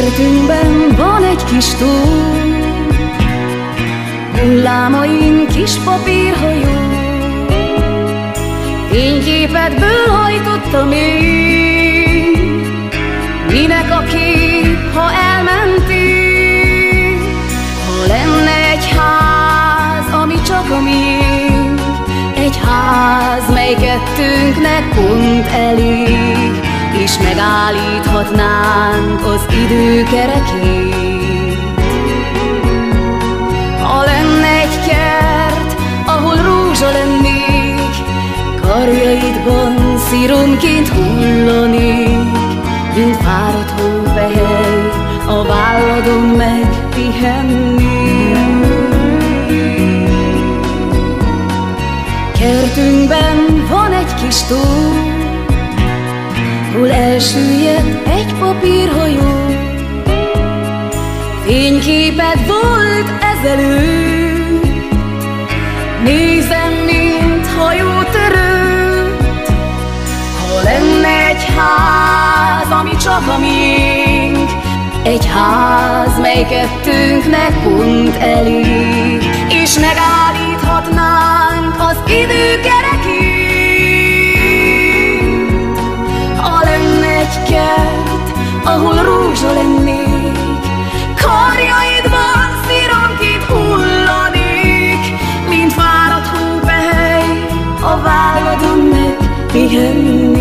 Kertünkben van egy kis tó, Hullámaink kis papírhajó, Fényképedből hajtottam én, Minek a kép, ha elmentél? Ha lenne egy ház, ami csak a miénk, Egy ház, mely kettőnknek pont elég, és megállíthatnánk az idő kerekét. Ha lenne egy kert, ahol rózsa lennék, karjaidban szíronként hullanék, mint fáradt hópehely, a válladon megpihennék. Kertünkben van egy kis tó, hol elsüllyedt egy papírhajó. Fényképed volt ezelőtt, nézem, mint törött. Ha lenne egy ház, ami csak a miénk, egy ház, mely kettőnknek pont elég, és megállíthatnánk ahol rózsa lennék, karjaidban szíronként hullanék, mint fáradt hópehely, a válladon meg pihennék.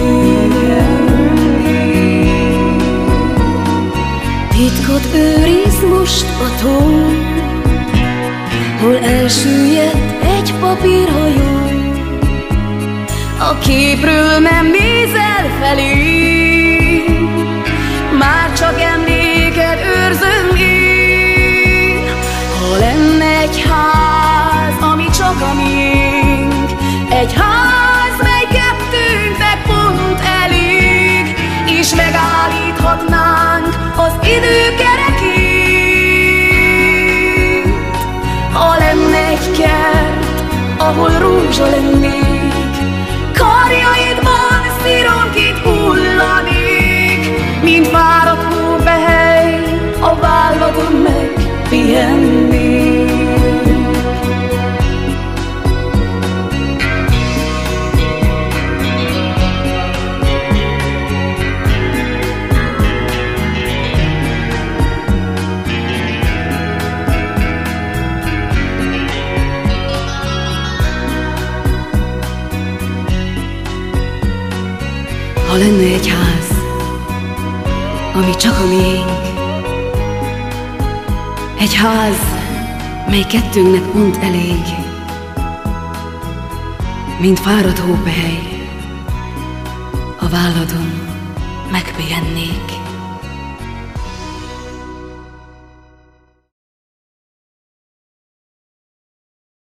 Titkot őriz most a tó, hol elsüllyedt egy papírhajó, a képről nem nézel felé, már csak emléket őrzöm én. Ha lenne egy ház, ami csak a miénk, egy ház, mely kettőnknek pont elég, és megállíthatnánk az idő kerekét. Ha lenne egy kert, ahol rózsa lennék, karjaidban szíronként hullanék, mint fáradt lenne egy ház, ami csak a miénk. Egy ház, mely kettőnknek pont elég, mint fáradt hópehely, a válladon megpihennék.